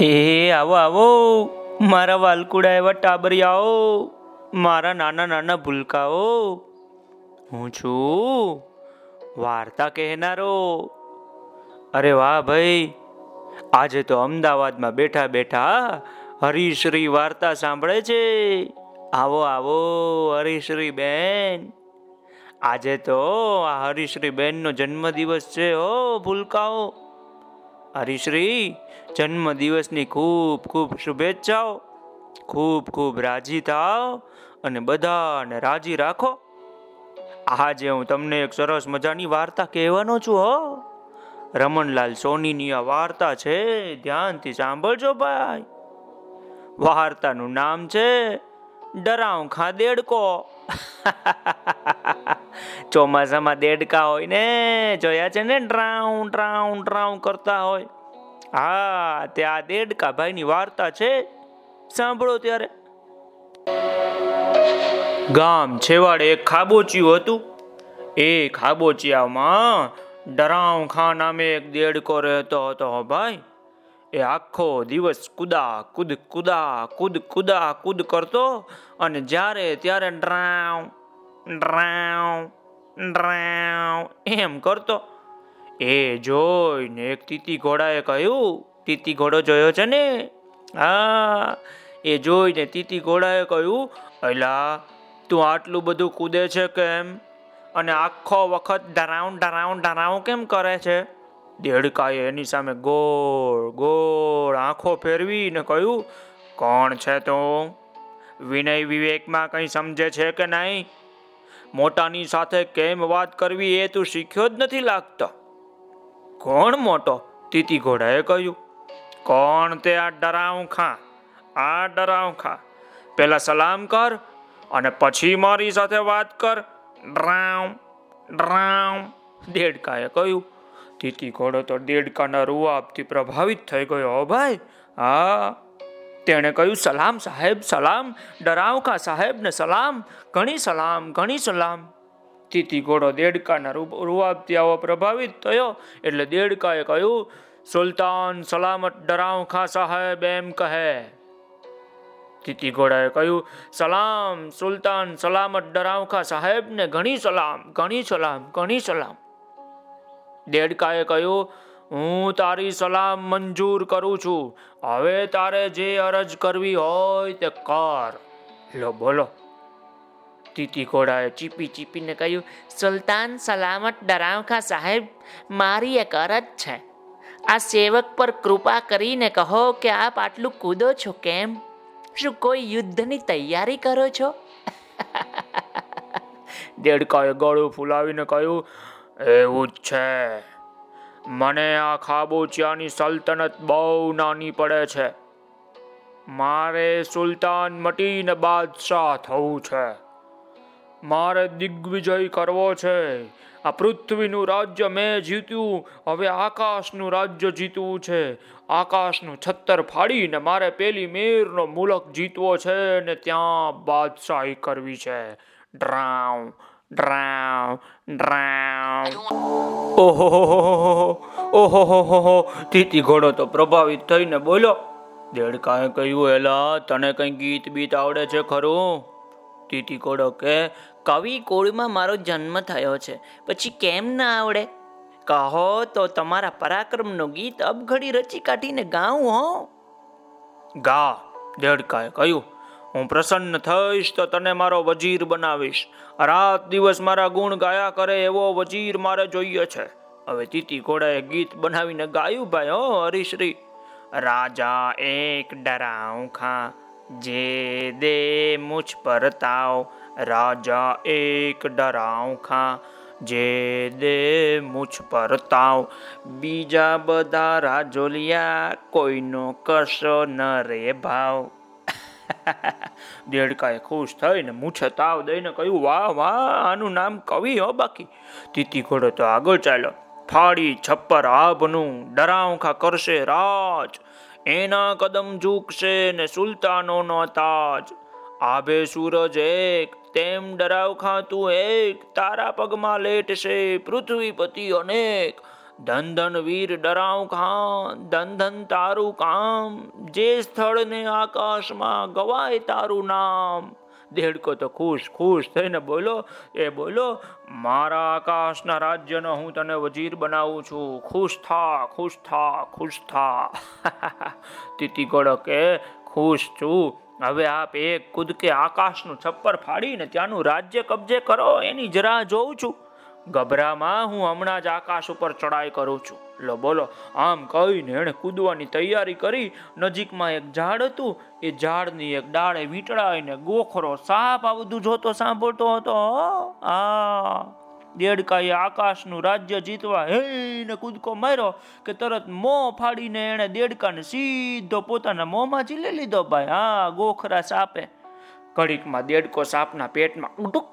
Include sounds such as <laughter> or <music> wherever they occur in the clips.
એ, આવો આવો. મારા વાલકુડા એવા ટાબરિયાઓ. મારા નાના નાના ભૂલકાઓ. હું છું વાર્તા કહેનારો. અરે વાહ ભાઈ. આજે તો અમદાવાદમાં બેઠા બેઠા હરીશ્રી વાર્તા સાંભળે છે. આવો આવો, હરિશ્રી બેન. આજે તો આ હરિશ્રી બેનનો જન્મદિવસ છે ઓ ભૂલકાઓ. હરિશ્રી જન્મ દિવસની ખૂબ ખૂબ શુભેચ્છાઓ. ખૂબ ખૂબ રાજી થાવ અને બધાને રાજી રાખો. આજે હું તમને એક સરસ મજાની વાર્તા કહેવાનો છું, હો. રમણલાલ સોનીની આ વાર્તા છે, ધ્યાનથી સાંભળજો ભાઈ. વાર્તાનું નામ છે ડરાવ ખા દેડકો. <laughs> ચોમાસામાં દેડકા હોય ને, જોયા છે ને ડ્રાઉન ડ્રાઉન ડ્રાઉન કરતા હોય. હા, તે આ દેડકા ભાઈની વાર્તા છે. સાંભળો ત્યારે. ગામ છેવાડે એક ખાબોચિયું હતું. એ ખાબોચિયામાં ડરાઉ ખા નામે એક દેડકો રહેતો હતો ભાઈ. એ આખો દિવસ કુદા, કુદ કુદા કુદ કુદા, કુદ કરતો અને જ્યારે, ત્યારે ડ્રાઉ ડ્રાવ એમ કરતો. એ જોઈને એક તીતી ઘોડાએ કહ્યું તીતી ઘોડો જોયો છે ને? હા. એ જોઈને તીતી ઘોડાએ કહ્યું, અલા, તું આટલું બધું કૂદે છે કેમ? અને આખો વખત ડરાઉન ડરાઉન ડરાઉન કેમ કરે છે? દેડકાએ એની સામે ગોળ ગોળ આંખો ફેરવીને કહ્યું, કોણ છે તું? વિનય વિવેકમાં કંઈ સમજે છે કે નહીં? મોટાની સાથે કેમ વાત કરવી એ તું શીખ્યો જ નથી લાગતો. કોણ મોટો? તીતી ઘોડાએ કહ્યું. કોણ તે આ ડરાવ ખા આ ડરાવ ખા પેલા સલામ કર અને પછી મારી સાથે વાત કર. ડ્રાવ ડ્રાવ દેડકાએ કહ્યું. તીતી ઘોડો તો દેડકાના રૂઆબથી પ્રભાવિત થઈ ગયો. ભાઈ, હા. તેણે કહ્યું, સલામ સાહેબ, સલામ. ડરાવકા સાહેબને સલામ? ઘણી સલામ ઘણી સલામ. તીતી ઘોડો દેડકાના રૂવાબથી આવો પ્રભાવિત થયો. એટલે દેડકાએ કહ્યું, સુલતાન, સલામત ડરાવખા સાહેબ એમ કહે. તીતી ઘોડાએ કહ્યું, સલામ, સુલતાન, સલામત ડરાવખા સાહેબને ઘણી સલામ ઘણી સલામ ઘણી સલામ. દેડકાએ કહ્યું હું તારી સલામ મંજૂર કરું છું. હવે તારે જે અરજ કરવી હોય તે કર. લો, બોલો. તીતી ઘોડાએ ચીપી ચીપીને કહ્યું, સુલતાન સલામત ડરાવખા સાહેબ, મારી એક અરજ છે. આ સેવક પર કૃપા કરીને કહો કે આપ આટલું કૂદો છો કેમ? શું કોઈ યુદ્ધની તૈયારી કરો છો? <laughs> દેડકાએ ગળું ફૂલાવીને કહ્યું, એવું જ છે. મને આ ખાબોચિયાની સલ્તનત બહુ નાની પડે છે. મારે સુલતાન મટીને બાદશાહ થવું છે. મારે દિગ્વિજય કરવો છે. આ પૃથ્વીનું રાજ્ય મેં જીત્યું, હવે આકાશનું રાજ્ય જીતવું છે. આકાશનું છત્તર ફાડીને મારે પેલી મેરનો મુલક જીતવો છે ને ત્યાં બાદશાહી કરવી છે. ડ્રાવ ડ્રાવ ડ્રાવ ઓહો ઓહો તીતી ઘોડો તો પ્રભાવિત થઈને બોલો દેડકાએ કહ્યું એલા તને કંઈ ગીત બીત આવડે છે ખરું? તીતી ઘોડો કે કવિ કુળમાં મારો જન્મ થયો છે. પછી કેમ ના આવડે? કહો તો તમારા પરાક્રમનું ગીત અબઘડી રચી કાઢીને ગાઉં હો. ગા દેડકાએ કહ્યું. હું પ્રસન્ન થઈશ તો તને મારો વજીર બનાવીશ. રાત દિવસ મારા ગુણ ગાયા કરે એવો વજીર મારે જોઈએ છે. હવે તીતી ઘોડાએ ગીત બનાવીને ગાયું, ભાઈ, હો, હરિશ્રી, રાજા એક ડરાઉ ખા, જે દે મુછ પર તાવ, રાજા એક ડરાઉ ખા, જે દે મુછ પર તાવ, બીજા બધા રાજોલિયા કોઈનો કશો ન રે ભાવ. <laughs> દેડકાએ ખુશ થઈને મૂછે તાવ દઈને કહ્યું, વાહ વાહ, આનું નામ કવિ હો બાકી. તીતી ઘોડો તો આગળ ચાલ્યો, ફાડી છપ્પર આભનું ડરાવખા કરશે રાજ, એના કદમ ઝૂકશે ને સુલતાનોનો તાજ. આભે સૂરજ એક, તેમ ડરાવખા તું એક, તારા પગમાં લેટશે પૃથ્વીપતિ અનેક. ધન ધન વીર ડરાવ ખાન ધન ધન તારું કામ, જે સ્થળને આકાશમાં ગવાય તારું નામ. દેડકો તો ખુશ ખુશ થઈને બોલો, એ બોલો, મારા આકાશના રાજ્યનો હું તને વજીર બનાવું છું. ખુશ થા ખુશ થા ખુશ થા. <laughs> તીતી કે, ખુશ છું. હવે આપ એક કૂદકે આકાશનું છપ્પર ફાડીને ત્યાંનું રાજ્ય કબજે કરો. એની જરા જોઉં છું. ગભરામાં હું હમણાં જ આકાશ ઉપર ચડાઈ કરું છું. લો બોલો, આમ કહીને એણે કૂદવાની તૈયારી કરી. નજીકમાં એક ઝાડ હતું. એ ઝાડની એક ડાળે વીંટળાઈને ગોખરો સાપ આ બધું જોતો સાંભળતો હતો. આ. દેડકાએ આકાશનું રાજ્ય જીતવા હેને કૂદકો માર્યો કે તરત મોં ફાડીને એણે દેડકાને સીધો પોતાના મોંમાં ઝીલી લીધો ભાઈ. હા, ગોખરા સાપે. ઘડીકમાં દેડકો સાપના પેટમાં ઉટુક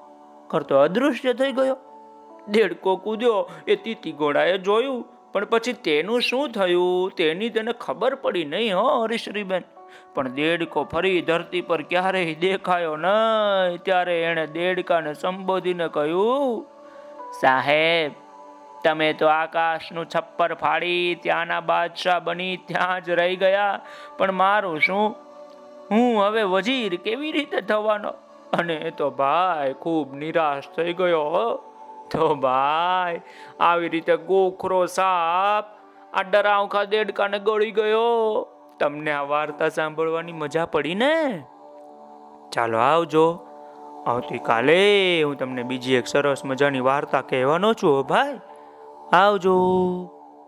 કરતો અદૃશ્ય થઈ ગયો. દેડકો કૂદ્યો, એ તીતી ઘોડાએ જોયું. પણ પછી તેનું શું થયું? તેની તેને ખબર પડી નહીં, હો, હરીશ્રીબેન. પણ દેડકો ફરી ધરતી પર ક્યારેય દેખાયો નહીં. ત્યારે એણે દેડકાને સંબોધીને કહ્યું, સાહેબ, તમે તો આકાશનું છપ્પર ફાડી, ત્યાંના બાદશાહ બની ત્યાં જ રહી ગયા. પણ મારું શું? હું હવે વજીર કેવી રીતે થવાનો? અને એ તો ભાઈ ખૂબ નિરાશ થઈ ગયો, હો. તો ભાઈ, આવી રીતે ગોખરો સાપ, આ ડરાવખા દેડકાને ગળી ગયો. તમને આ વાર્તા સાંભળવાની મજા પડી ને? ચાલો આવજો. આવતીકાલે હું તમને બીજી એક સરસ મજાની વાર્તા કહેવાનો છું ભાઈ. આવજો.